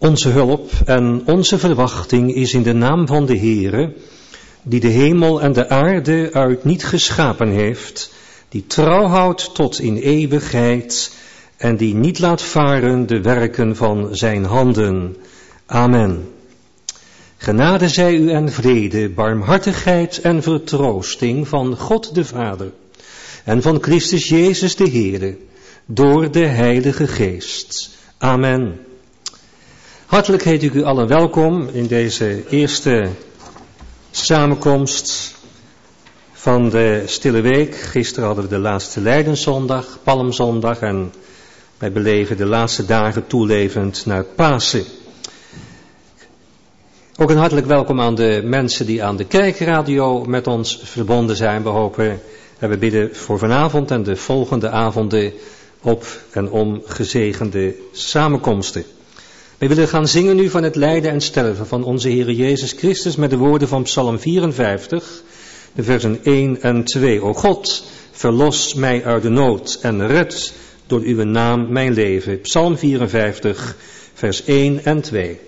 Onze hulp en onze verwachting is in de naam van de Heere, die de hemel en de aarde uit niet geschapen heeft, die trouw houdt tot in eeuwigheid en die niet laat varen de werken van zijn handen. Amen. Genade zij u en vrede, barmhartigheid en vertroosting van God de Vader en van Christus Jezus de Heere, door de Heilige Geest. Amen. Hartelijk heet ik u allen welkom in deze eerste samenkomst van de Stille Week. Gisteren hadden we de laatste Leidenszondag, Palmzondag en wij beleven de laatste dagen toelevend naar Pasen. Ook een hartelijk welkom aan de mensen die aan de kerkradio met ons verbonden zijn. We hopen en we bidden voor vanavond en de volgende avonden op en om gezegende samenkomsten. We willen gaan zingen nu van het lijden en sterven van onze Heer Jezus Christus met de woorden van Psalm 54, de versen 1 en 2. O God, verlos mij uit de nood en red door uw naam mijn leven. Psalm 54, vers 1 en 2.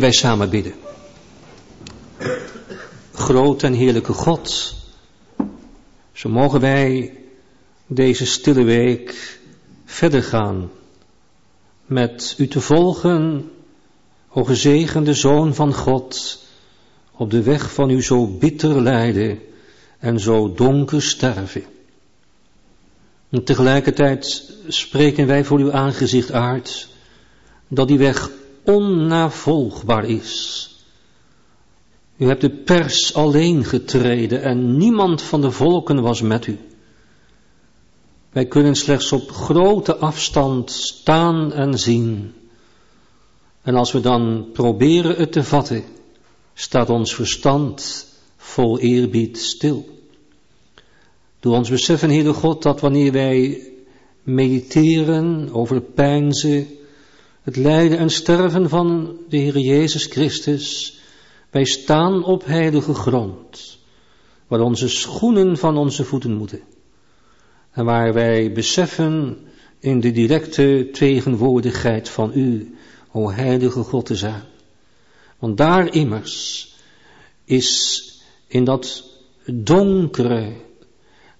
Wij samen bidden. Groot en heerlijke God, zo mogen wij deze stille week verder gaan met u te volgen, o gezegende Zoon van God, op de weg van u zo bitter lijden en zo donker sterven. En tegelijkertijd spreken wij voor uw aangezicht uit dat die weg onnavolgbaar is. U hebt de pers alleen getreden en niemand van de volken was met u. Wij kunnen slechts op grote afstand staan en zien. En als we dan proberen het te vatten, staat ons verstand vol eerbied stil. Doe ons beseffen, Heere God, dat wanneer wij mediteren over pijnzen, het lijden en sterven van de Heer Jezus Christus, wij staan op heilige grond, waar onze schoenen van onze voeten moeten. En waar wij beseffen in de directe tegenwoordigheid van U, o heilige God te zijn. Want daar immers is in dat donkere,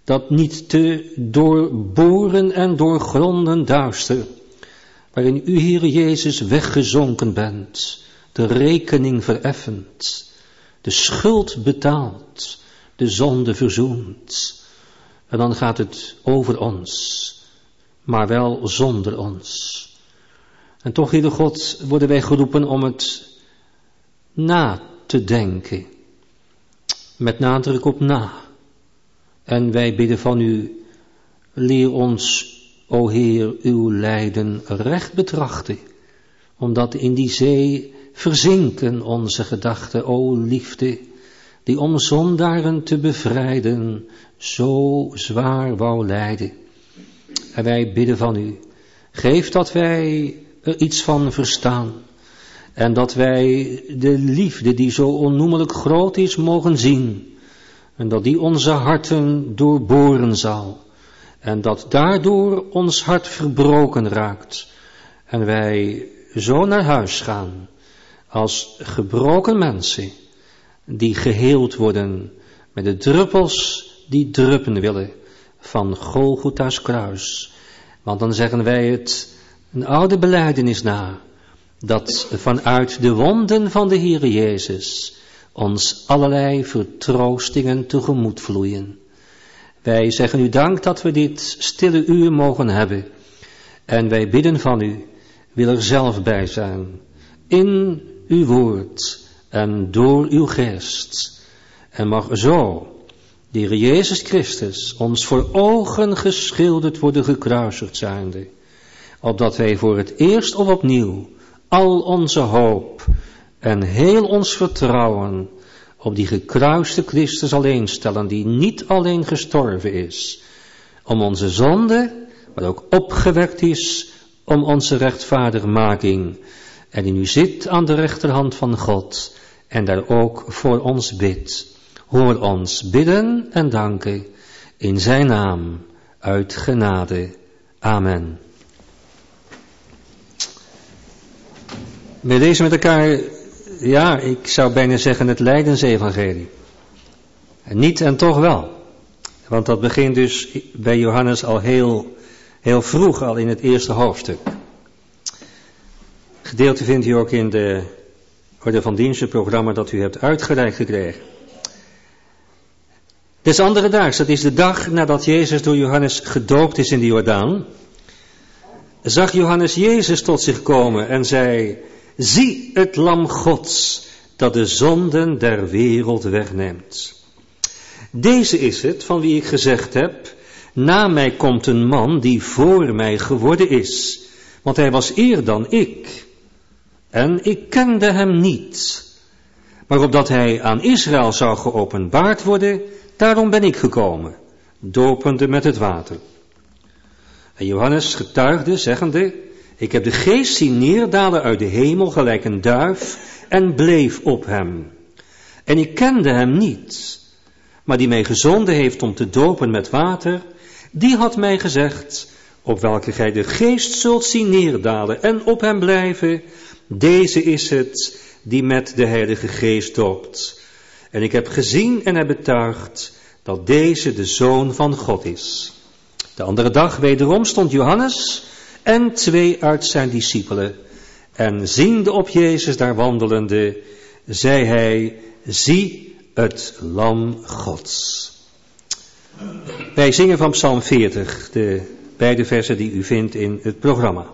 dat niet te doorboren en doorgronden duister, waarin u, Heer Jezus, weggezonken bent, de rekening vereffend, de schuld betaald, de zonde verzoend. En dan gaat het over ons, maar wel zonder ons. En toch, Heere God, worden wij geroepen om het na te denken. Met nadruk op na. En wij bidden van u, leer ons, o Heer, uw lijden recht betrachten. Omdat in die zee verzinken onze gedachten, o liefde, die om zondaren te bevrijden zo zwaar wou lijden. En wij bidden van u, geef dat wij er iets van verstaan. En dat wij de liefde die zo onnoemelijk groot is mogen zien. En dat die onze harten doorboren zal. En dat daardoor ons hart verbroken raakt. En wij zo naar huis gaan als gebroken mensen die geheeld worden met de druppels die druppen willen van Golgotha's kruis. Want dan zeggen wij het een oude beleidenis na, dat vanuit de wonden van de Heer Jezus ons allerlei vertroostingen tegemoet vloeien. Wij zeggen u dank dat we dit stille uur mogen hebben. En wij bidden van u, wil er zelf bij zijn, in uw woord en door uw geest. En mag zo de Jezus Christus ons voor ogen geschilderd worden gekruisigd zijnde opdat wij voor het eerst of opnieuw al onze hoop en heel ons vertrouwen op die gekruiste Christus alleen stellen, die niet alleen gestorven is om onze zonde, maar ook opgewekt is om onze rechtvaardigmaking en die nu zit aan de rechterhand van God en daar ook voor ons bidt. Hoor ons bidden en danken in zijn naam uit genade. Amen. We lezen met elkaar, ja, ik zou bijna zeggen het Leidensevangelie. En niet en toch wel. Want dat begint dus bij Johannes al heel, heel vroeg, al in het eerste hoofdstuk. Gedeelte vindt u ook in de orde van dienstenprogramma dat u hebt uitgereikt gekregen. Des andere daags, dat is de dag nadat Jezus door Johannes gedoopt is in de Jordaan, zag Johannes Jezus tot zich komen en zei, Zie het lam Gods dat de zonden der wereld wegneemt. Deze is het van wie ik gezegd heb, na mij komt een man die voor mij geworden is, want hij was eer dan ik. En ik kende hem niet. Maar opdat hij aan Israël zou geopenbaard worden, daarom ben ik gekomen, dopende met het water. En Johannes getuigde, zeggende, ik heb de geest zien neerdalen uit de hemel gelijk een duif en bleef op hem. En ik kende hem niet, maar die mij gezonden heeft om te dopen met water, die had mij gezegd, op welke gij de geest zult zien neerdalen en op hem blijven, deze is het die met de Heilige Geest doopt. En ik heb gezien en heb betuigd dat deze de Zoon van God is. De andere dag wederom stond Johannes en twee uit zijn discipelen. En ziende op Jezus daar wandelende, zei hij, zie het lam Gods. Wij zingen van Psalm 40, de beide versen die u vindt in het programma.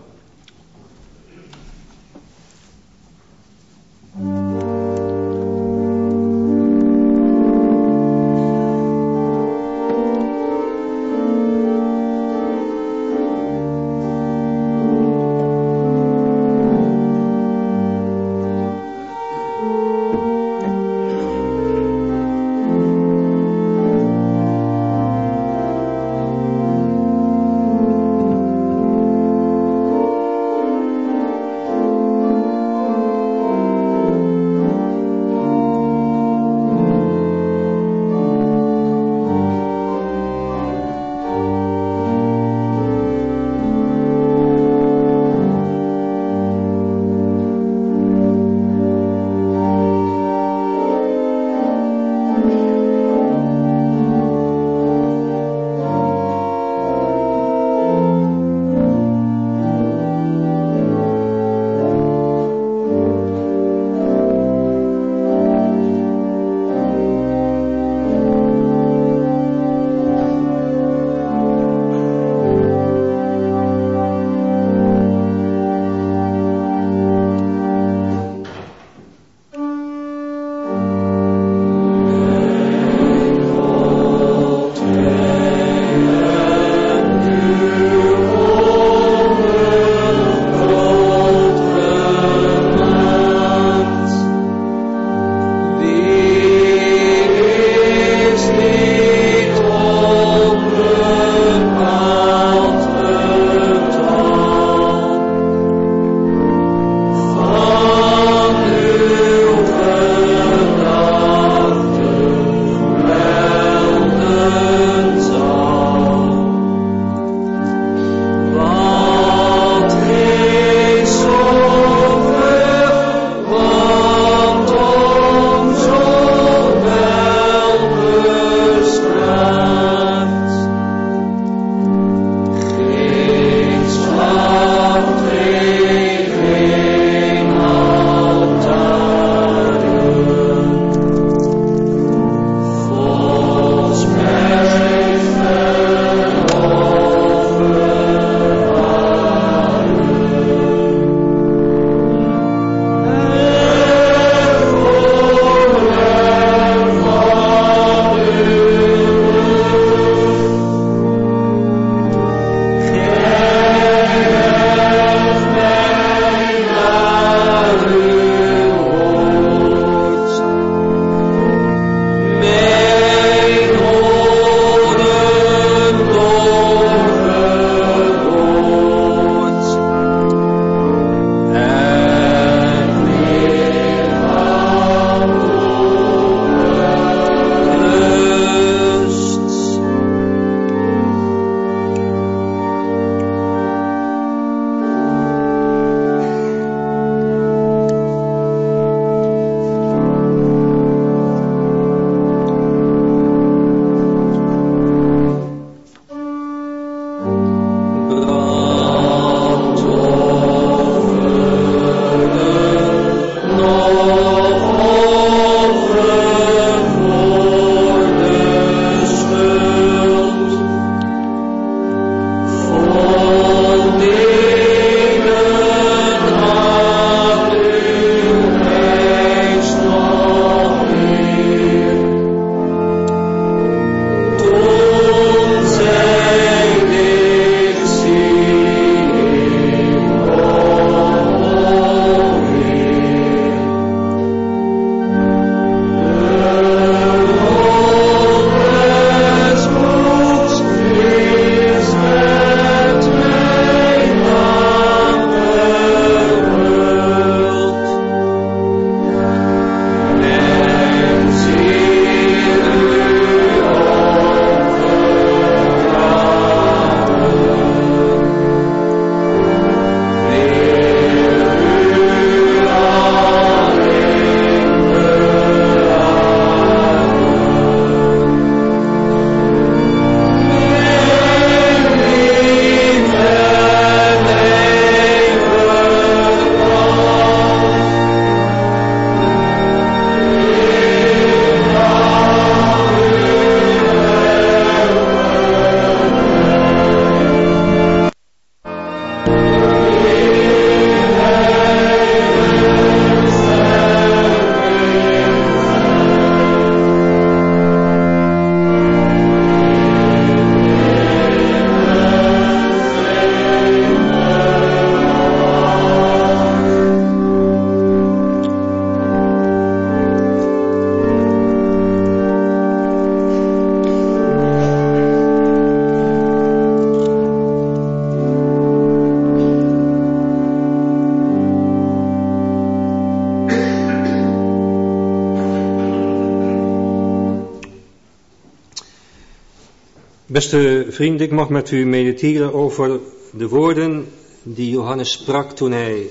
Beste vrienden, ik mag met u mediteren over de woorden die Johannes sprak toen hij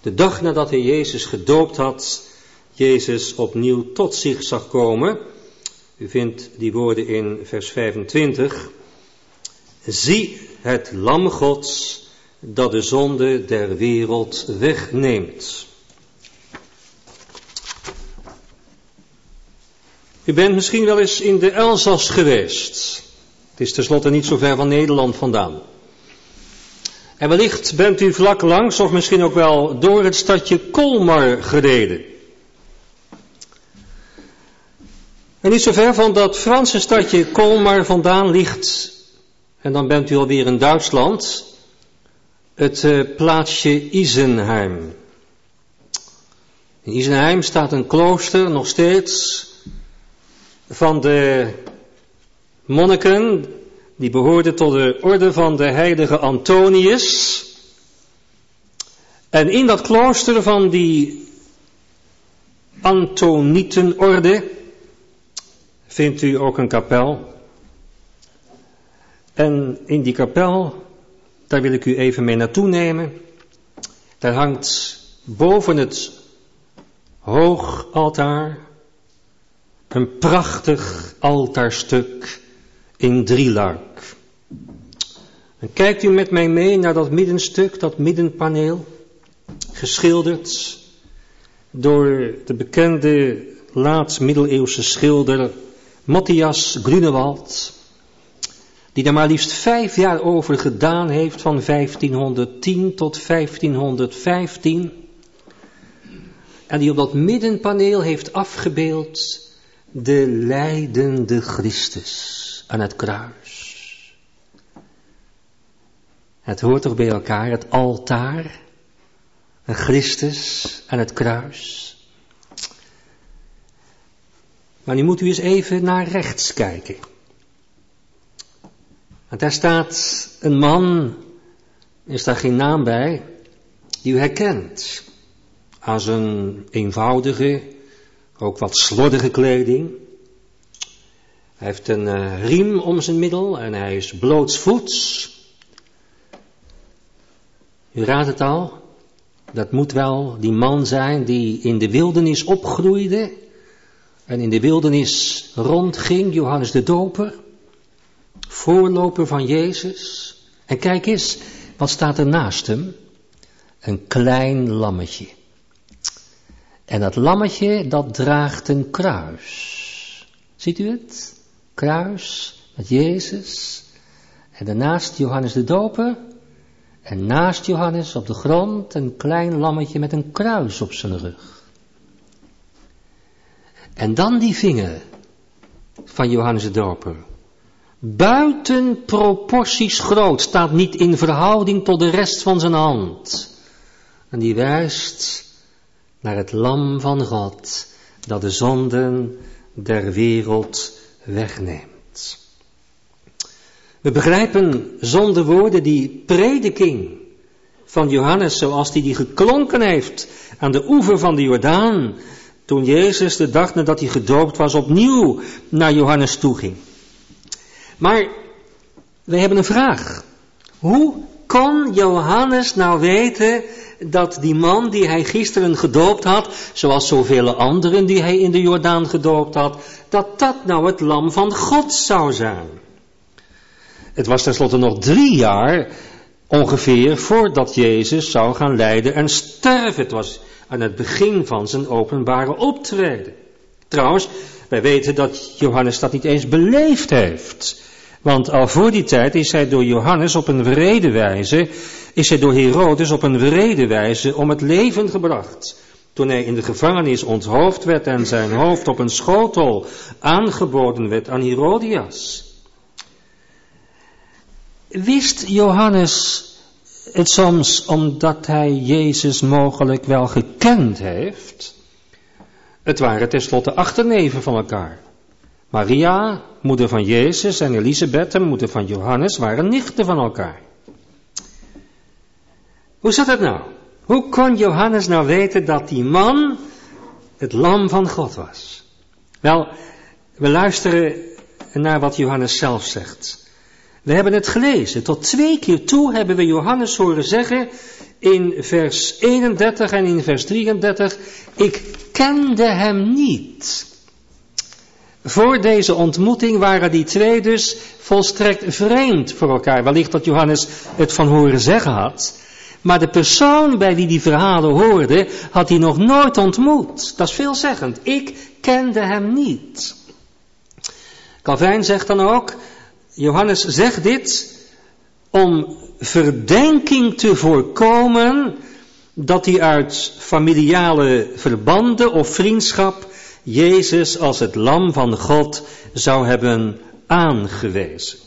de dag nadat hij Jezus gedoopt had, Jezus opnieuw tot zich zag komen. U vindt die woorden in vers 25. Zie het lam Gods dat de zonde der wereld wegneemt. U bent misschien wel eens in de Elzas geweest. Is tenslotte niet zo ver van Nederland vandaan. En wellicht bent u vlak langs of misschien ook wel door het stadje Kolmar gereden. En niet zo ver van dat Franse stadje Kolmar vandaan ligt, en dan bent u alweer in Duitsland, het uh, plaatsje Isenheim. In Isenheim staat een klooster nog steeds van de monniken die behoorden tot de orde van de heilige Antonius. En in dat klooster van die Antonietenorde vindt u ook een kapel. En in die kapel, daar wil ik u even mee naartoe nemen. Daar hangt boven het hoogaltaar een prachtig altaarstuk in drieluik. En kijkt u met mij mee naar dat middenstuk, dat middenpaneel, geschilderd door de bekende laat-middeleeuwse schilder Matthias Grunewald, die daar maar liefst vijf jaar over gedaan heeft, van 1510 tot 1515. En die op dat middenpaneel heeft afgebeeld de lijdende Christus aan het kruis. Het hoort toch bij elkaar, het altaar, en Christus aan het kruis. Maar nu moet u eens even naar rechts kijken. Want daar staat een man, is daar geen naam bij, die u herkent. Aan zijn eenvoudige, ook wat slordige kleding. Hij heeft een uh, riem om zijn middel en hij is blootsvoets. U raadt het al, dat moet wel die man zijn die in de wildernis opgroeide en in de wildernis rondging, Johannes de Doper, voorloper van Jezus. En kijk eens, wat staat er naast hem? Een klein lammetje. En dat lammetje, dat draagt een kruis. Ziet u het? Kruis met Jezus. En daarnaast Johannes de Doper. En naast Johannes op de grond een klein lammetje met een kruis op zijn rug. En dan die vinger van Johannes de Doper. Buiten proporties groot, staat niet in verhouding tot de rest van zijn hand. En die wijst naar het lam van God, dat de zonden der wereld wegneemt. We begrijpen zonder woorden die prediking van Johannes zoals die die geklonken heeft aan de oever van de Jordaan, toen Jezus de dag nadat hij gedoopt was opnieuw naar Johannes toe ging. Maar we hebben een vraag. Hoe kon Johannes nou weten dat die man die hij gisteren gedoopt had, zoals zoveel anderen die hij in de Jordaan gedoopt had, dat dat nou het lam van God zou zijn? Het was tenslotte nog drie jaar ongeveer voordat Jezus zou gaan lijden en sterven. Het was aan het begin van zijn openbare optreden. Trouwens, wij weten dat Johannes dat niet eens beleefd heeft. Want al voor die tijd is hij door Johannes op een wrede wijze, is hij door Herodes op een wrede wijze om het leven gebracht. Toen hij in de gevangenis onthoofd werd en zijn hoofd op een schotel aangeboden werd aan Herodias. Wist Johannes het soms omdat hij Jezus mogelijk wel gekend heeft? Het waren tenslotte achterneven van elkaar. Maria, moeder van Jezus, en Elisabeth, moeder van Johannes, waren nichten van elkaar. Hoe zat het nou? Hoe kon Johannes nou weten dat die man het lam van God was? Wel, we luisteren naar wat Johannes zelf zegt. We hebben het gelezen. Tot twee keer toe hebben we Johannes horen zeggen in vers 31 en in vers 33, ik kende hem niet. Voor deze ontmoeting waren die twee dus volstrekt vreemd voor elkaar. Wellicht dat Johannes het van horen zeggen had. Maar de persoon bij wie die verhalen hoorde, had hij nog nooit ontmoet. Dat is veelzeggend. Ik kende hem niet. Calvijn zegt dan ook, Johannes zegt dit om verdenking te voorkomen dat hij uit familiale verbanden of vriendschap Jezus als het lam van God zou hebben aangewezen.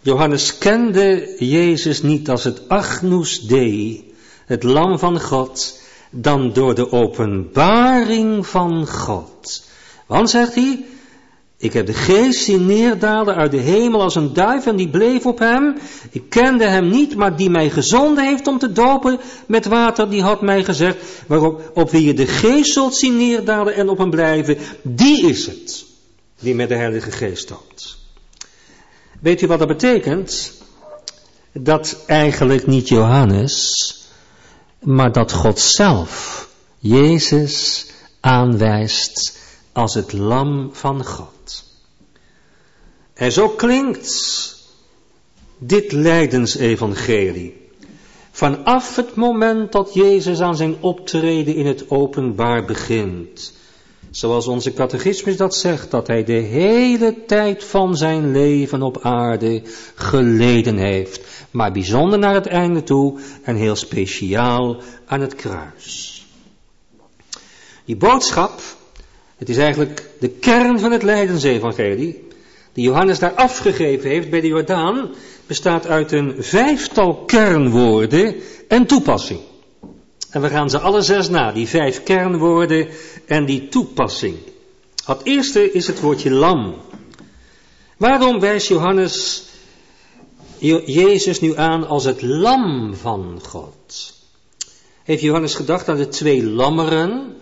Johannes kende Jezus niet als het Agnus Dei, het lam van God, dan door de openbaring van God. Want, zegt hij, ik heb de geest zien neerdalen uit de hemel als een duif en die bleef op hem. Ik kende hem niet, maar die mij gezonden heeft om te dopen met water, die had mij gezegd, waarop op wie je de geest zult zien neerdalen en op hem blijven, die is het die met de Heilige Geest doopt. Weet u wat dat betekent? Dat eigenlijk niet Johannes, maar dat God zelf Jezus aanwijst als het lam van God. En zo klinkt dit lijdensevangelie. Vanaf het moment dat Jezus aan zijn optreden in het openbaar begint. Zoals onze catechismus dat zegt, dat hij de hele tijd van zijn leven op aarde geleden heeft. Maar bijzonder naar het einde toe en heel speciaal aan het kruis. Die boodschap, het is eigenlijk de kern van het lijdensevangelie, die Johannes daar afgegeven heeft bij de Jordaan, bestaat uit een vijftal kernwoorden en toepassing. En we gaan ze alle zes na, die vijf kernwoorden en die toepassing. Het eerste is het woordje lam. Waarom wijst Johannes Jezus nu aan als het lam van God? Heeft Johannes gedacht aan de twee lammeren,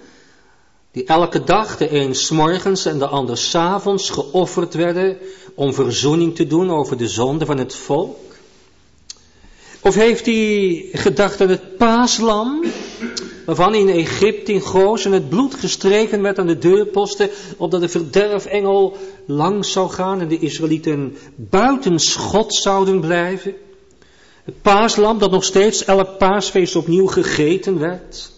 die elke dag, de een s'morgens en de ander s'avonds, geofferd werden om verzoening te doen over de zonde van het volk? Of heeft hij gedacht aan het paaslam, waarvan in Egypte in Gozen het bloed gestreken werd aan de deurposten, opdat de verderfengel langs zou gaan en de Israëlieten buiten schot zouden blijven? Het paaslam dat nog steeds elk paasfeest opnieuw gegeten werd?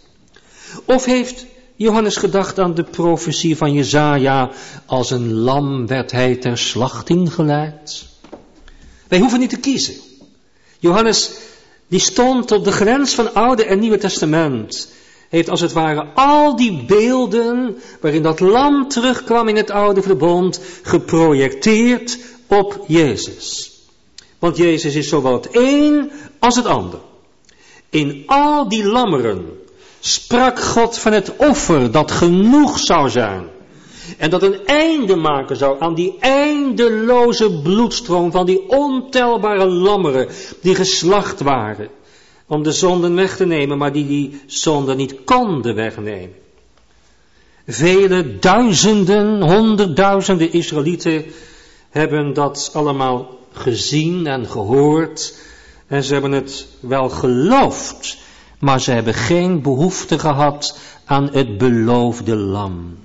Of heeft Johannes gedacht aan de profetie van Jezaja, als een lam werd hij ter slachting geleid? Wij hoeven niet te kiezen. Johannes, die stond op de grens van Oude en Nieuwe Testament, heeft als het ware al die beelden waarin dat lam terugkwam in het Oude Verbond, geprojecteerd op Jezus. Want Jezus is zowel het een als het ander. In al die lammeren sprak God van het offer dat genoeg zou zijn. En dat een einde maken zou aan die eindeloze bloedstroom van die ontelbare lammeren die geslacht waren. Om de zonden weg te nemen, maar die die zonden niet konden wegnemen. Vele duizenden, honderdduizenden Israëlieten hebben dat allemaal gezien en gehoord. En ze hebben het wel geloofd, maar ze hebben geen behoefte gehad aan het beloofde lam.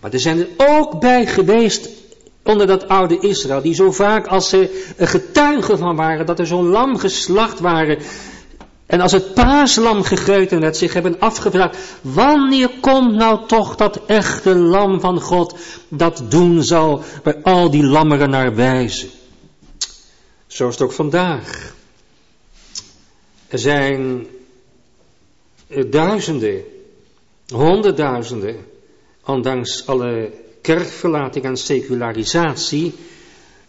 Maar er zijn er ook bij geweest onder dat oude Israël, die zo vaak als ze getuigen van waren dat er zo'n lam geslacht waren, en als het paaslam gegeten werd, zich hebben afgevraagd, wanneer komt nou toch dat echte lam van God dat doen zal, waar al die lammeren naar wijzen. Zo is het ook vandaag. Er zijn duizenden, honderdduizenden ondanks alle kerkverlating en secularisatie,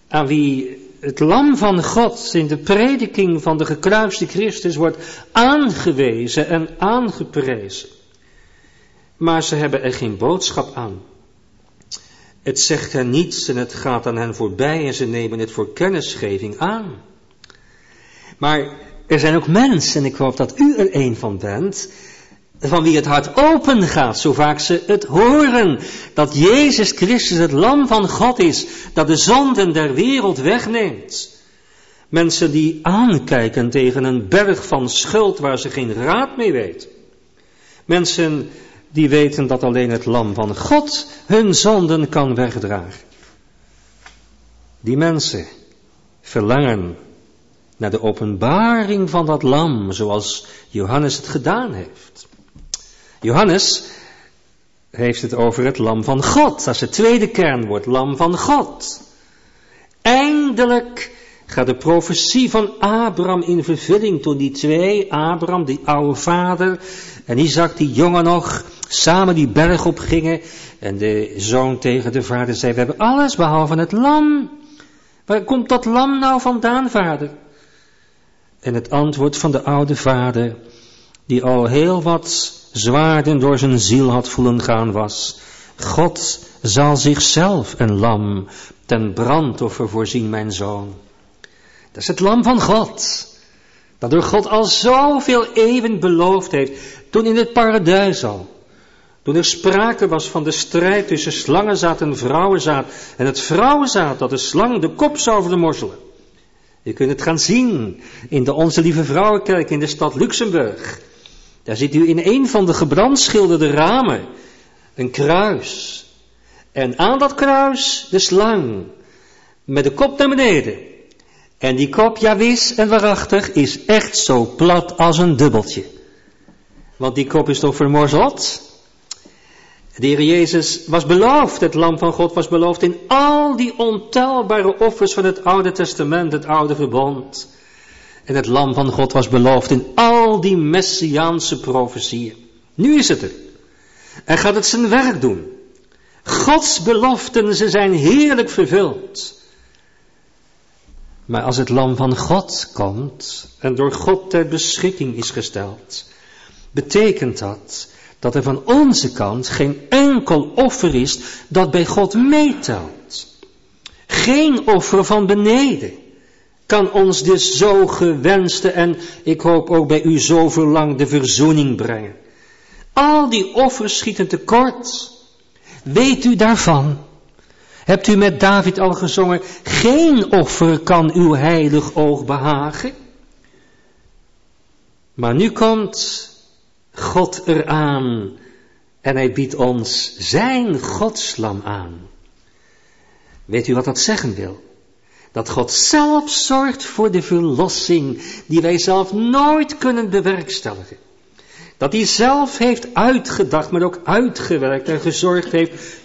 aan wie het lam van God in de prediking van de gekruiste Christus wordt aangewezen en aangeprezen. Maar ze hebben er geen boodschap aan. Het zegt hen niets en het gaat aan hen voorbij en ze nemen het voor kennisgeving aan. Maar er zijn ook mensen, en ik hoop dat u er een van bent, van wie het hart open gaat, zo vaak ze het horen, dat Jezus Christus het lam van God is, dat de zonden der wereld wegneemt. Mensen die aankijken tegen een berg van schuld waar ze geen raad mee weten. Mensen die weten dat alleen het lam van God hun zonden kan wegdragen. Die mensen verlangen naar de openbaring van dat lam, zoals Johannes het gedaan heeft. Johannes heeft het over het lam van God. Dat is het tweede kernwoord, lam van God. Eindelijk gaat de profetie van Abraham in vervulling toen die twee, Abraham, die oude vader, en Isaac, die jongen nog, samen die berg op gingen. En de zoon tegen de vader zei, we hebben alles behalve het lam. Waar komt dat lam nou vandaan, vader? En het antwoord van de oude vader, die al heel wat zwaarden door zijn ziel had voelen gaan was. God zal zichzelf een lam ten brandoffer voorzien, mijn zoon. Dat is het lam van God. Dat door God al zoveel eeuwen beloofd heeft. Toen in het paradijs al. Toen er sprake was van de strijd tussen slangenzaad en vrouwenzaad. En het vrouwenzaad dat de slang de kop zou vermorzelen. Je kunt het gaan zien in de Onze Lieve Vrouwenkerk in de stad Luxemburg. Daar ziet u in een van de gebrandschilderde ramen een kruis. En aan dat kruis de slang met de kop naar beneden. En die kop, ja wis en waarachtig, is echt zo plat als een dubbeltje. Want die kop is toch vermorzeld? De Heer Jezus was beloofd, het lam van God was beloofd in al die ontelbare offers van het Oude Testament, het Oude Verbond. En het lam van God was beloofd in al die messiaanse profetieën. Nu is het er. En gaat het zijn werk doen. Gods beloften, ze zijn heerlijk vervuld. Maar als het lam van God komt en door God ter beschikking is gesteld, betekent dat dat er van onze kant geen enkel offer is dat bij God meetelt. Geen offer van beneden kan ons dus zo gewenste en ik hoop ook bij u zo verlangde verzoening brengen. Al die offers schieten tekort. Weet u daarvan? Hebt u met David al gezongen, geen offer kan uw heilig oog behagen? Maar nu komt God eraan en hij biedt ons zijn godslam aan. Weet u wat dat zeggen wil? Dat God zelf zorgt voor de verlossing die wij zelf nooit kunnen bewerkstelligen. Dat hij zelf heeft uitgedacht, maar ook uitgewerkt en gezorgd heeft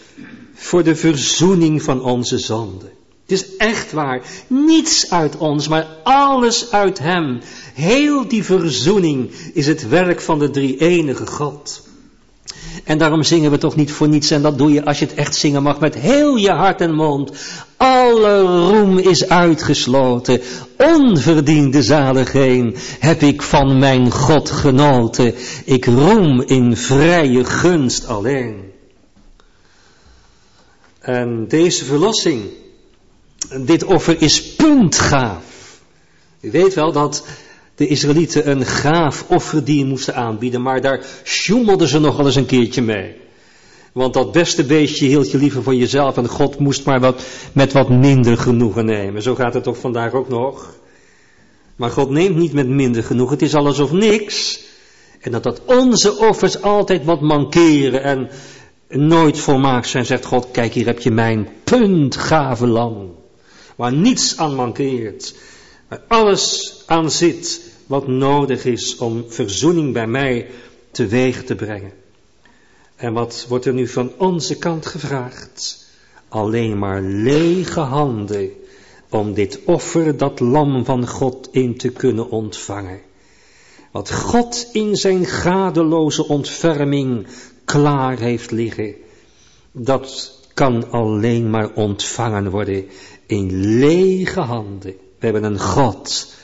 voor de verzoening van onze zonden. Het is echt waar. Niets uit ons, maar alles uit Hem. Heel die verzoening is het werk van de drie enige God. En daarom zingen we toch niet voor niets. En dat doe je als je het echt zingen mag met heel je hart en mond. Alle roem is uitgesloten. Onverdiende zaligheid heb ik van mijn God genoten. Ik roem in vrije gunst alleen. En deze verlossing, dit offer is puntgaaf. U weet wel dat de Israëlieten een gaaf offerdier moesten aanbieden, maar daar sjoemelden ze nog eens een keertje mee. Want dat beste beestje hield je liever voor jezelf en God moest maar wat, met wat minder genoegen nemen. Zo gaat het toch vandaag ook nog. Maar God neemt niet met minder genoegen, het is alles of niks. En dat dat onze offers altijd wat mankeren en nooit volmaakt zijn, zegt God, kijk hier heb je mijn puntgave lam. Waar niets aan mankeert, waar alles aan zit wat nodig is om verzoening bij mij teweeg te brengen. En wat wordt er nu van onze kant gevraagd? Alleen maar lege handen om dit offer, dat lam van God, in te kunnen ontvangen. Wat God in zijn gadeloze ontferming klaar heeft liggen, dat kan alleen maar ontvangen worden in lege handen. We hebben een God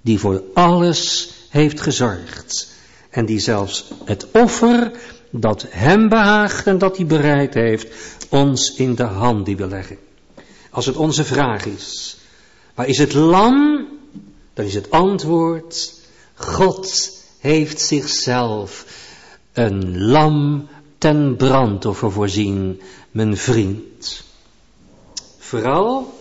die voor alles heeft gezorgd. En die zelfs het offer dat hem behaagt en dat hij bereid heeft, ons in de hand die wil leggen. Als het onze vraag is, waar is het lam? Dan is het antwoord, God heeft zichzelf een lam ten brandoffer voorzien, mijn vriend. Vooral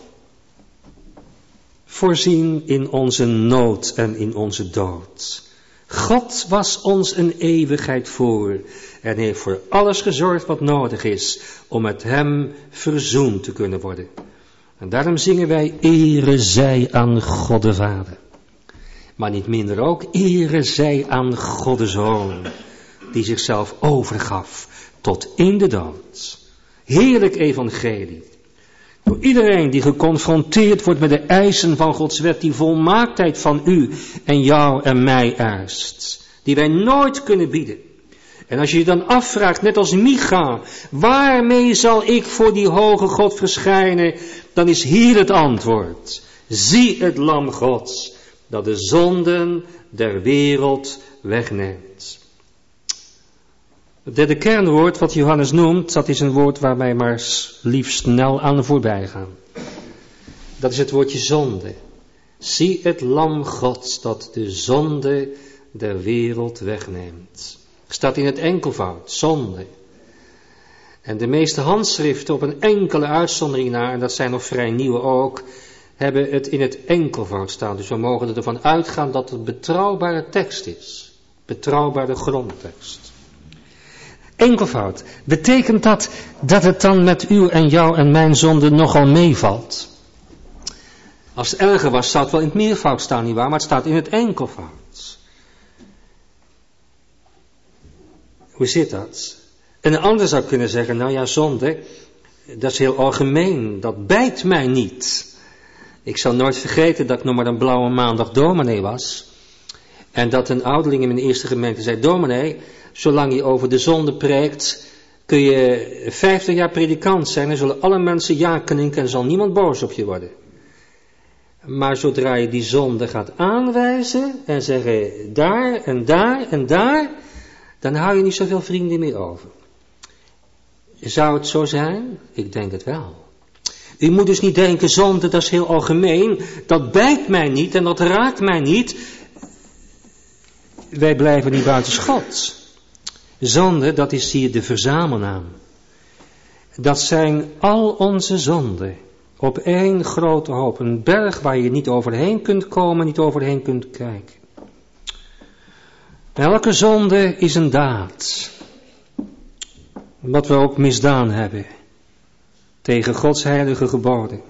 voorzien in onze nood en in onze dood. God was ons een eeuwigheid voor en heeft voor alles gezorgd wat nodig is om met Hem verzoend te kunnen worden. En daarom zingen wij ere zij aan God de Vader. Maar niet minder ook ere zij aan God de Zoon, die zichzelf overgaf tot in de dood. Heerlijk evangelie. Door iedereen die geconfronteerd wordt met de eisen van Gods wet, die volmaaktheid van u en jou en mij eist, die wij nooit kunnen bieden. En als je je dan afvraagt, net als Micha, waarmee zal ik voor die hoge God verschijnen, dan is hier het antwoord. Zie het lam Gods, dat de zonden der wereld wegneemt. Het derde kernwoord wat Johannes noemt, dat is een woord waar wij maar liefst snel aan voorbij gaan. Dat is het woordje zonde. Zie het lam Gods dat de zonde der wereld wegneemt. Staat in het enkelvoud, zonde. En de meeste handschriften op een enkele uitzondering na, en dat zijn nog vrij nieuwe ook, hebben het in het enkelvoud staan. Dus we mogen ervan uitgaan dat het betrouwbare tekst is. Betrouwbare grondtekst. Enkelvoud. Betekent dat dat het dan met u en jou en mijn zonde nogal meevalt? Als het erger was, zou het wel in het meervoud staan, nietwaar? Maar het staat in het enkelvoud. Hoe zit dat? En een ander zou kunnen zeggen, nou ja, zonde, dat is heel algemeen, dat bijt mij niet. Ik zal nooit vergeten dat ik nog maar een blauwe maandag dominee was. En dat een ouderling in mijn eerste gemeente zei, dominee, zolang je over de zonde preekt, kun je 50 jaar predikant zijn en zullen alle mensen ja klinken en zal niemand boos op je worden. Maar zodra je die zonde gaat aanwijzen en zeggen daar en daar en daar, dan hou je niet zoveel vrienden meer over. Zou het zo zijn? Ik denk het wel. U moet dus niet denken, zonde, dat is heel algemeen, dat bijt mij niet en dat raakt mij niet. Wij blijven niet buiten schot. Zonde, dat is hier de verzamelnaam. Dat zijn al onze zonden. Op één grote hoop. Een berg waar je niet overheen kunt komen, niet overheen kunt kijken. Elke zonde is een daad. Wat we ook misdaan hebben. Tegen Gods heilige geboden.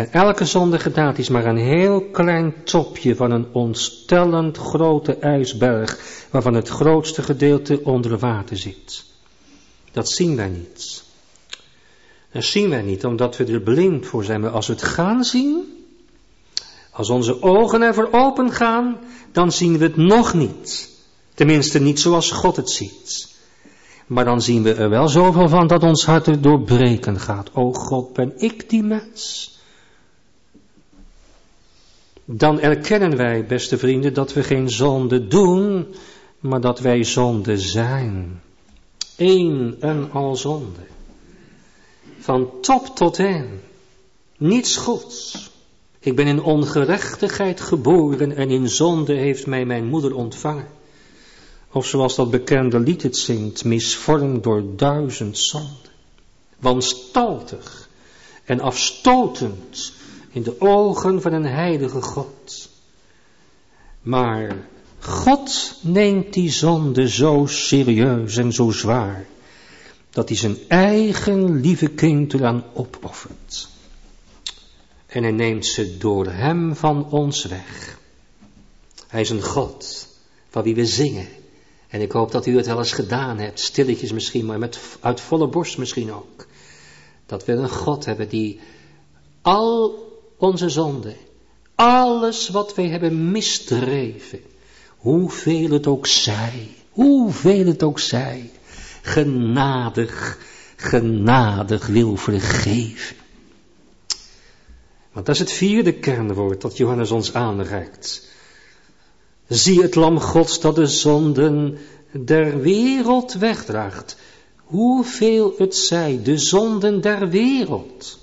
En elke zondige daad is maar een heel klein topje van een ontstellend grote ijsberg, waarvan het grootste gedeelte onder water zit. Dat zien wij niet. Dat zien wij niet omdat we er blind voor zijn, maar als we het gaan zien, als onze ogen ervoor open gaan, dan zien we het nog niet. Tenminste niet zoals God het ziet. Maar dan zien we er wel zoveel van dat ons hart er doorbreken gaat. O God, ben ik die mens? Dan erkennen wij, beste vrienden, dat we geen zonde doen, maar dat wij zonde zijn. Eén en al zonde. Van top tot teen. Niets goeds. Ik ben in ongerechtigheid geboren en in zonde heeft mij mijn moeder ontvangen. Of zoals dat bekende lied het zingt, misvormd door duizend zonden. Wanstaltig en afstotend in de ogen van een heilige God. Maar God neemt die zonde zo serieus en zo zwaar, dat hij zijn eigen lieve kind eraan opoffert. En hij neemt ze door hem van ons weg. Hij is een God van wie we zingen. En ik hoop dat u het wel eens gedaan hebt, stilletjes misschien, maar met, uit volle borst misschien ook. Dat we een God hebben die al onze zonde, alles wat wij hebben misdreven, hoeveel het ook zij, hoeveel het ook zij, genadig, genadig wil vergeven. Want dat is het vierde kernwoord dat Johannes ons aanreikt. Zie het lam Gods dat de zonden der wereld wegdraagt. Hoeveel het zij, de zonden der wereld.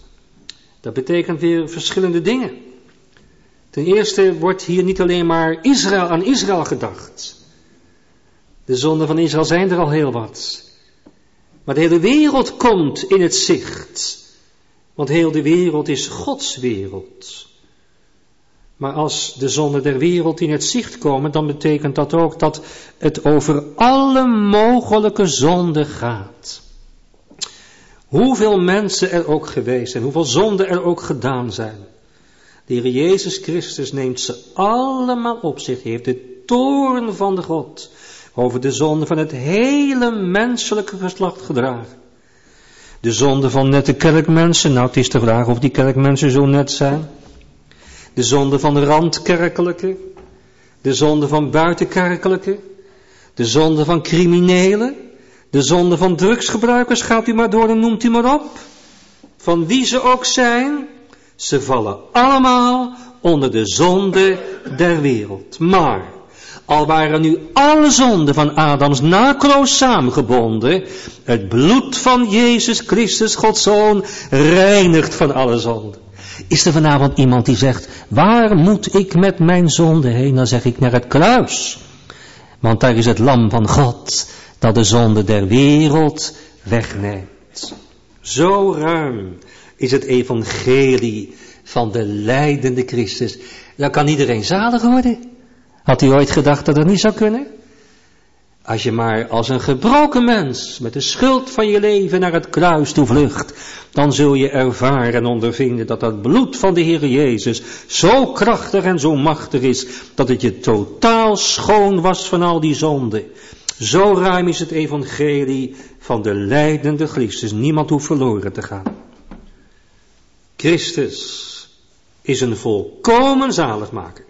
Dat betekent weer verschillende dingen. Ten eerste wordt hier niet alleen maar Israël aan Israël gedacht. De zonden van Israël zijn er al heel wat. Maar de hele wereld komt in het zicht. Want heel de wereld is Gods wereld. Maar als de zonden der wereld in het zicht komen, dan betekent dat ook dat het over alle mogelijke zonden gaat. Hoeveel mensen er ook geweest zijn, hoeveel zonden er ook gedaan zijn. De Heer Jezus Christus neemt ze allemaal op zich. Hij heeft de toorn van de God over de zonde van het hele menselijke geslacht gedragen. De zonde van nette kerkmensen, nou het is de vraag of die kerkmensen zo net zijn. De zonde van de randkerkelijke, de zonde van buitenkerkelijke, de zonde van criminelen, de zonde van drugsgebruikers, gaat u maar door en noemt u maar op. Van wie ze ook zijn, ze vallen allemaal onder de zonde der wereld. Maar, al waren nu alle zonden van Adams nakroos samengebonden, het bloed van Jezus Christus, Gods Zoon, reinigt van alle zonden. Is er vanavond iemand die zegt, waar moet ik met mijn zonde heen? Dan zeg ik naar het kruis. Want daar is het lam van God dat de zonde der wereld wegneemt. Zo ruim is het evangelie van de leidende Christus. Dan kan iedereen zalig worden. Had u ooit gedacht dat dat niet zou kunnen? Als je maar als een gebroken mens met de schuld van je leven naar het kruis toe vlucht, dan zul je ervaren en ondervinden dat dat bloed van de Heer Jezus zo krachtig en zo machtig is, dat het je totaal schoon was van al die zonden. Zo ruim is het evangelie van de leidende Christus. Niemand hoeft verloren te gaan. Christus is een volkomen zaligmaker.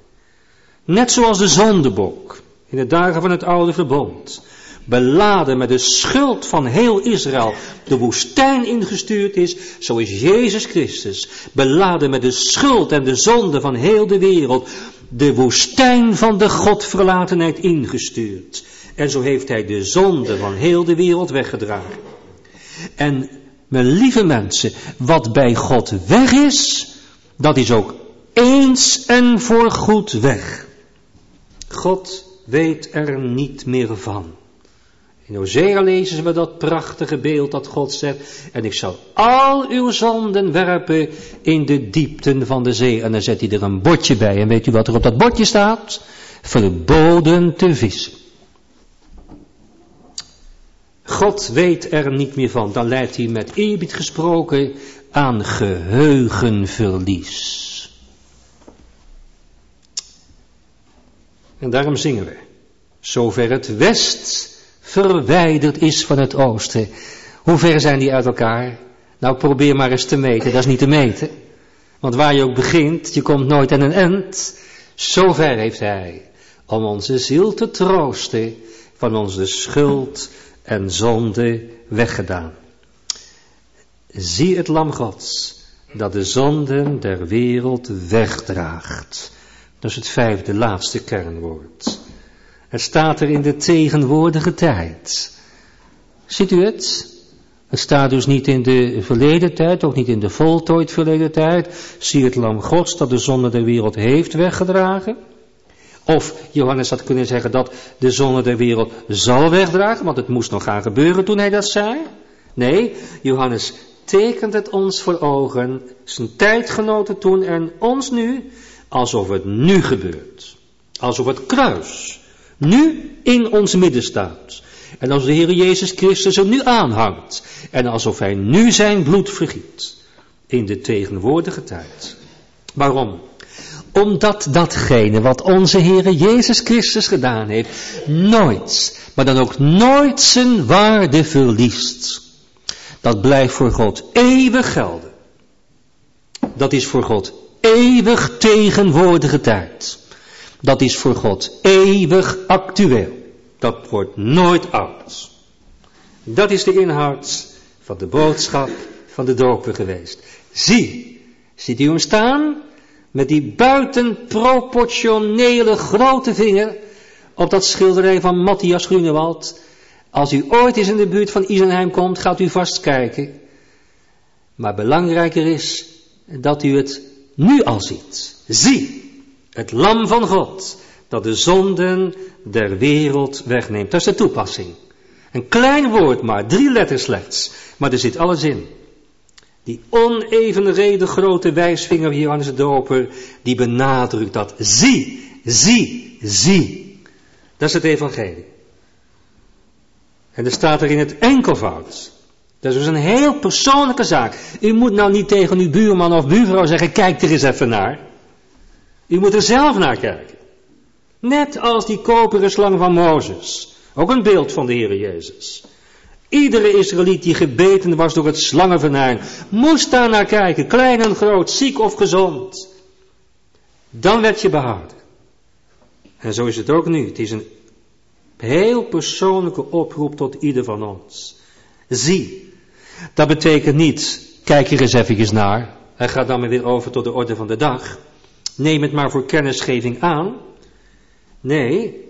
Net zoals de zondebok in de dagen van het oude verbond, beladen met de schuld van heel Israël, de woestijn ingestuurd is, zo is Jezus Christus beladen met de schuld en de zonde van heel de wereld, de woestijn van de Godverlatenheid ingestuurd. En zo heeft hij de zonde van heel de wereld weggedragen. En mijn lieve mensen, wat bij God weg is, dat is ook eens en voor goed weg. God weet er niet meer van. In Hosea lezen we dat prachtige beeld dat God zegt, en ik zal al uw zonden werpen in de diepten van de zee. En dan zet hij er een bordje bij. En weet u wat er op dat bordje staat? Verboden te vissen. God weet er niet meer van. Dan leidt hij met eerbied gesproken aan geheugenverlies. En daarom zingen we. Zover het west verwijderd is van het oosten. Hoe ver zijn die uit elkaar? Nou, probeer maar eens te meten. Dat is niet te meten. Want waar je ook begint, je komt nooit aan een eind. Zover heeft hij om onze ziel te troosten van onze schuld en zonde weggedaan. Zie het lam Gods, dat de zonden der wereld wegdraagt. Dat is het vijfde, laatste kernwoord. Het staat er in de tegenwoordige tijd. Ziet u het? Het staat dus niet in de verleden tijd, ook niet in de voltooid verleden tijd. Zie het lam Gods dat de zonde der wereld heeft weggedragen. Of Johannes had kunnen zeggen dat de zonde der wereld zal wegdragen, want het moest nog gaan gebeuren toen hij dat zei. Nee, Johannes tekent het ons voor ogen, zijn tijdgenoten toen en ons nu, alsof het nu gebeurt. Alsof het kruis nu in ons midden staat. En als de Heer Jezus Christus er nu aanhangt. En alsof Hij nu zijn bloed vergiet. In de tegenwoordige tijd. Waarom? Omdat datgene wat onze Heer Jezus Christus gedaan heeft, nooit, maar dan ook nooit zijn waarde verliest. Dat blijft voor God eeuwig gelden. Dat is voor God eeuwig tegenwoordige tijd. Dat is voor God eeuwig actueel. Dat wordt nooit oud. Dat is de inhoud van de boodschap van de doper geweest. Zie, ziet u hem staan? Met die buitenproportionele grote vinger op dat schilderij van Matthias Grunewald. Als u ooit eens in de buurt van Isenheim komt, gaat u vast kijken. Maar belangrijker is dat u het nu al ziet. Zie, het lam van God, dat de zonden der wereld wegneemt. Dat is de toepassing. Een klein woord maar, drie letters slechts, maar er zit alles in. Die onevenredig grote wijsvinger van Johannes de Doper, die benadrukt dat. Zie, zie, zie. Dat is het evangelie. En er staat er in het enkelvoud. Dat is dus een heel persoonlijke zaak. U moet nou niet tegen uw buurman of buurvrouw zeggen, kijk er eens even naar. U moet er zelf naar kijken. Net als die koperen slang van Mozes. Ook een beeld van de Heer Jezus. Iedere Israëliet die gebeten was door het slangenvenijn, moest daar naar kijken, klein en groot, ziek of gezond. Dan werd je behouden. En zo is het ook nu. Het is een heel persoonlijke oproep tot ieder van ons. Zie, dat betekent niet, kijk er eens even naar. Hij gaat dan weer over tot de orde van de dag. Neem het maar voor kennisgeving aan. Nee,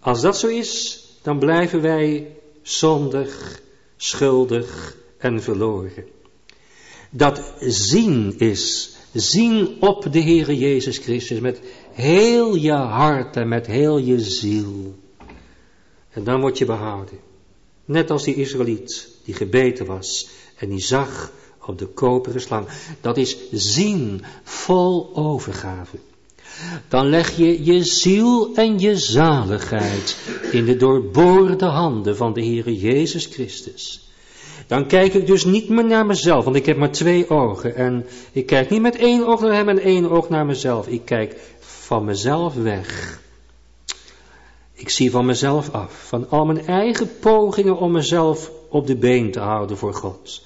als dat zo is, dan blijven wij zondig, schuldig en verloren. Dat zien is, zien op de Heere Jezus Christus met heel je hart en met heel je ziel. En dan word je behouden. Net als die Israëliet die gebeten was en die zag op de koperen slang. Dat is zien vol overgave. Dan leg je je ziel en je zaligheid in de doorboorde handen van de Heere Jezus Christus. Dan kijk ik dus niet meer naar mezelf, want ik heb maar twee ogen. En ik kijk niet met één oog naar hem en één oog naar mezelf. Ik kijk van mezelf weg. Ik zie van mezelf af, van al mijn eigen pogingen om mezelf op de been te houden voor God.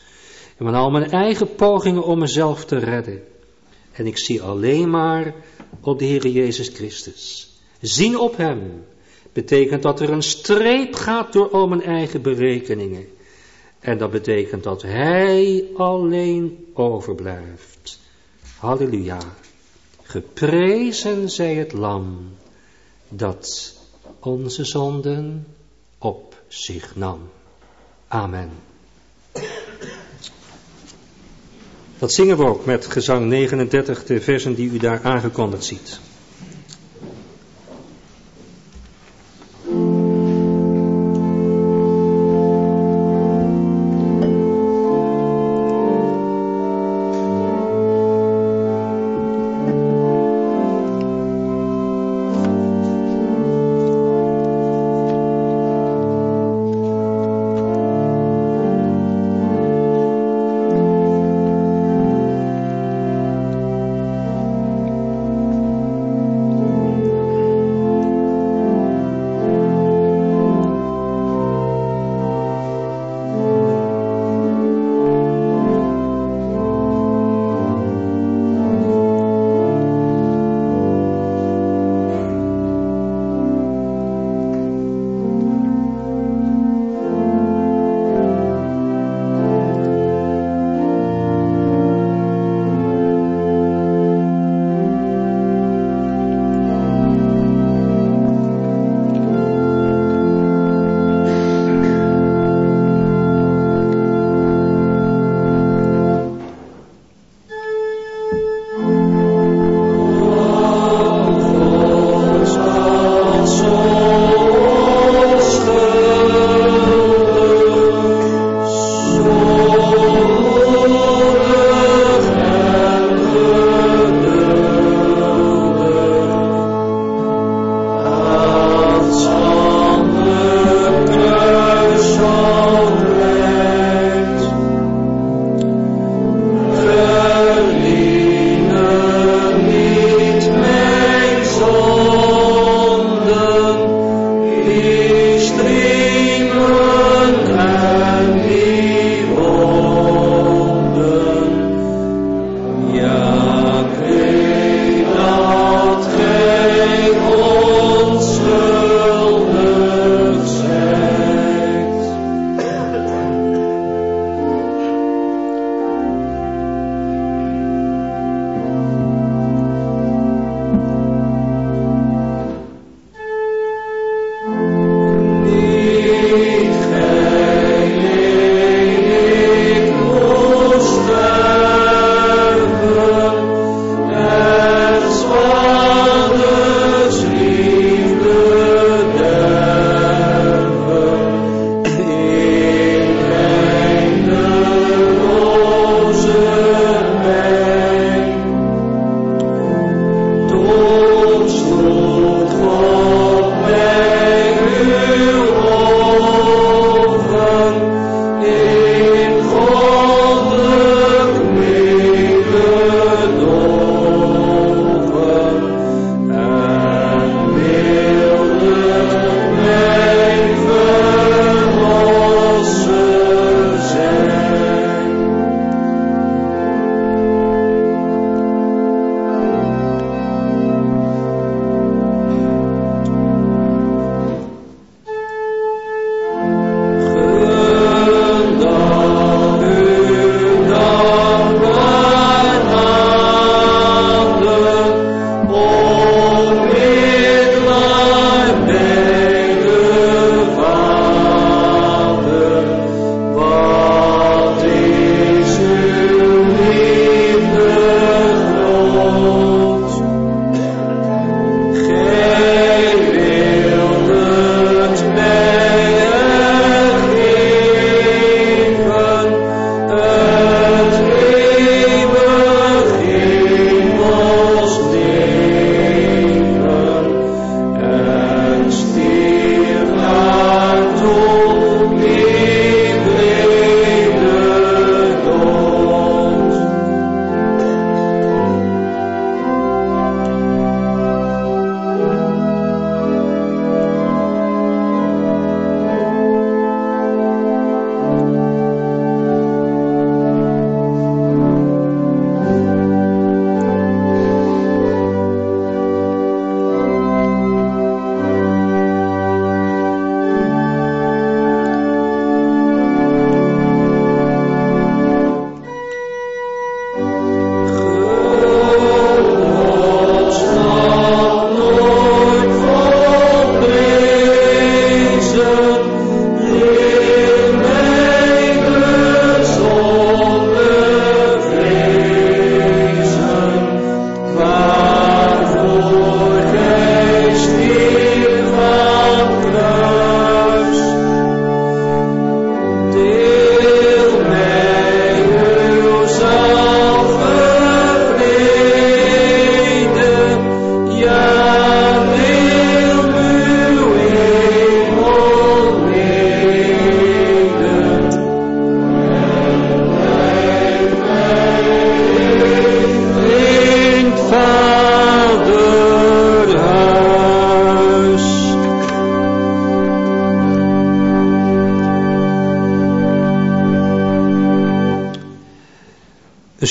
En van al mijn eigen pogingen om mezelf te redden. En ik zie alleen maar op de Heer Jezus Christus. Zien op Hem betekent dat er een streep gaat door al mijn eigen berekeningen. En dat betekent dat Hij alleen overblijft. Halleluja. Geprezen zij het lam dat onze zonden op zich nam. Amen. Dat zingen we ook met gezang 39, de versen die u daar aangekondigd ziet.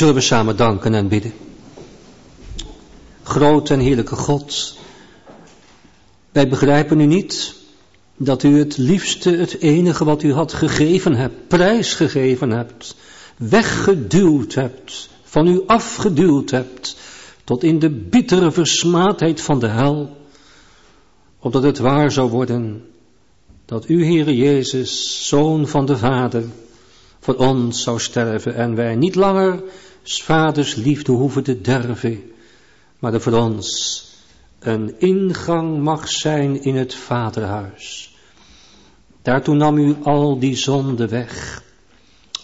Zullen we samen danken en bidden. Grote en heerlijke God, wij begrijpen u niet dat u het liefste, het enige wat u had gegeven hebt, prijsgegeven hebt, weggeduwd hebt, van u afgeduwd hebt, tot in de bittere versmaadheid van de hel, opdat het waar zou worden dat u, Heere Jezus, Zoon van de Vader, voor ons zou sterven en wij niet langer vaders liefde hoeven te derven, maar er voor ons een ingang mag zijn in het vaderhuis. Daartoe nam u al die zonde weg.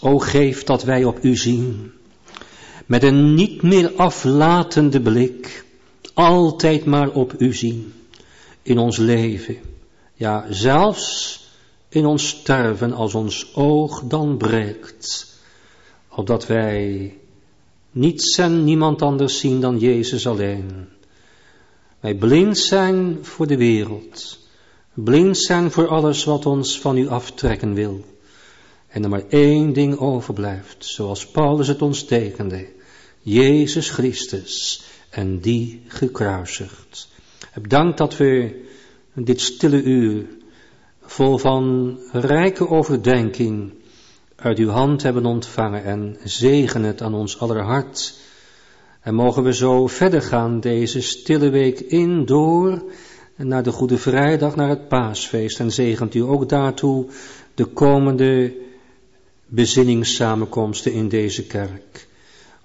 O geef dat wij op u zien, met een niet meer aflatende blik, altijd maar op u zien, in ons leven, ja zelfs in ons sterven als ons oog dan breekt, opdat wij niets en niemand anders zien dan Jezus alleen. Wij blind zijn voor de wereld, blind zijn voor alles wat ons van u aftrekken wil. En er maar één ding overblijft, zoals Paulus het ons tekende, Jezus Christus en die gekruisigd. Heb dank dat we dit stille uur vol van rijke overdenking uit uw hand hebben ontvangen en zegen het aan ons aller hart. En mogen we zo verder gaan deze stille week in, door, naar de Goede Vrijdag, naar het paasfeest. En zegent u ook daartoe de komende bezinningssamenkomsten in deze kerk.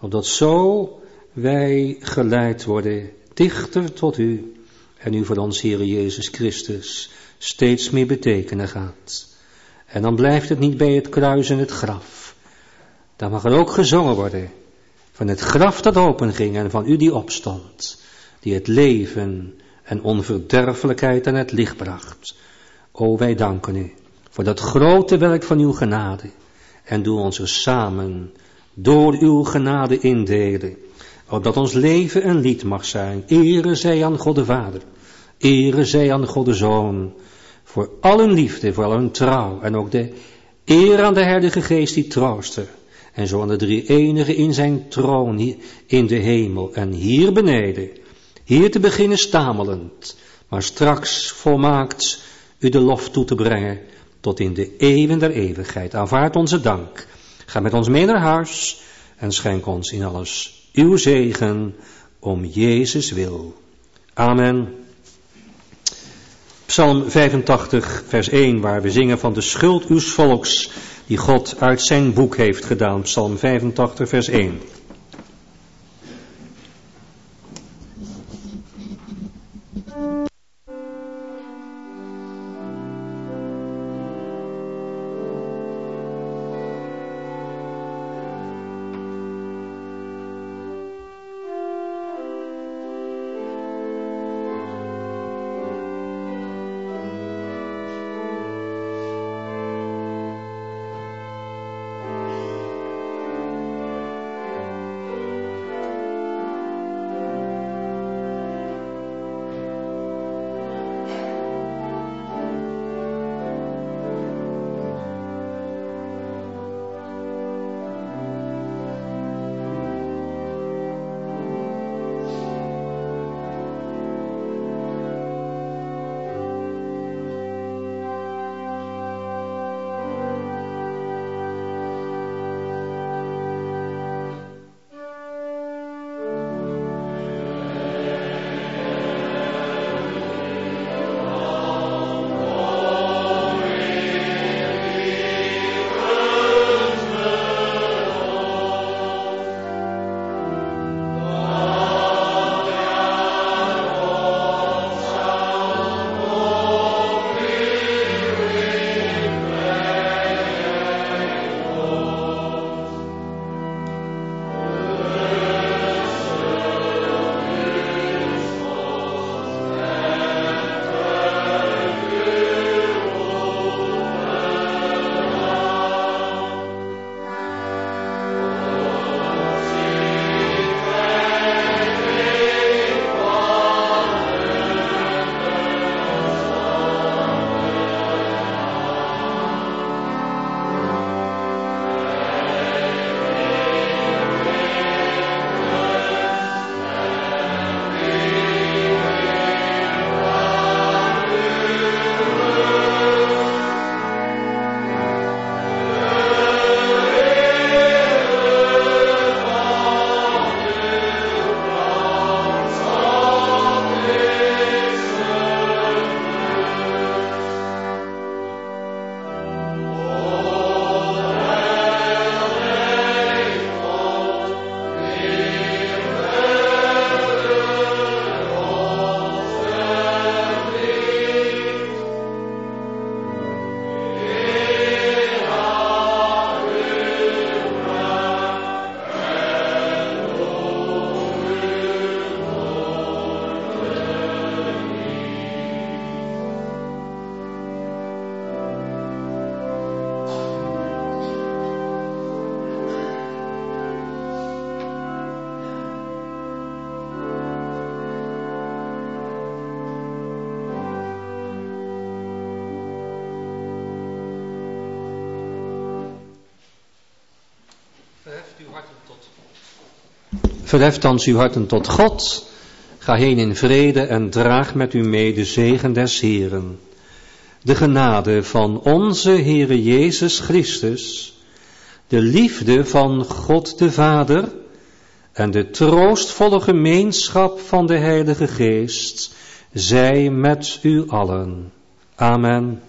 Opdat zo wij geleid worden dichter tot u en u voor ons Heer Jezus Christus steeds meer betekenen gaat. En dan blijft het niet bij het kruis en het graf. Dan mag er ook gezongen worden van het graf dat open ging en van u die opstond, die het leven en onverderfelijkheid aan het licht bracht. O, wij danken u voor dat grote werk van uw genade. En doe ons er samen door uw genade indelen. Opdat ons leven een lied mag zijn. Ere zij aan God de Vader. Ere zij aan God de Zoon. Voor al hun liefde, voor al hun trouw. En ook de eer aan de Heilige Geest die troosten. En zo aan de drie enige in zijn troon in de hemel. En hier beneden. Hier te beginnen stamelend. Maar straks volmaakt u de lof toe te brengen tot in de eeuwen der eeuwigheid. Aanvaard onze dank. Ga met ons mee naar huis en schenk ons in alles uw zegen om Jezus wil. Amen. Psalm 85, vers 1, waar we zingen van de schuld uws volks, die God uit zijn boek heeft gedaan. Psalm 85, vers 1. Verhef dan uw harten tot God. Ga heen in vrede en draag met u mee de zegen des Heren. De genade van onze Heere Jezus Christus, de liefde van God de Vader en de troostvolle gemeenschap van de Heilige Geest, zij met u allen. Amen.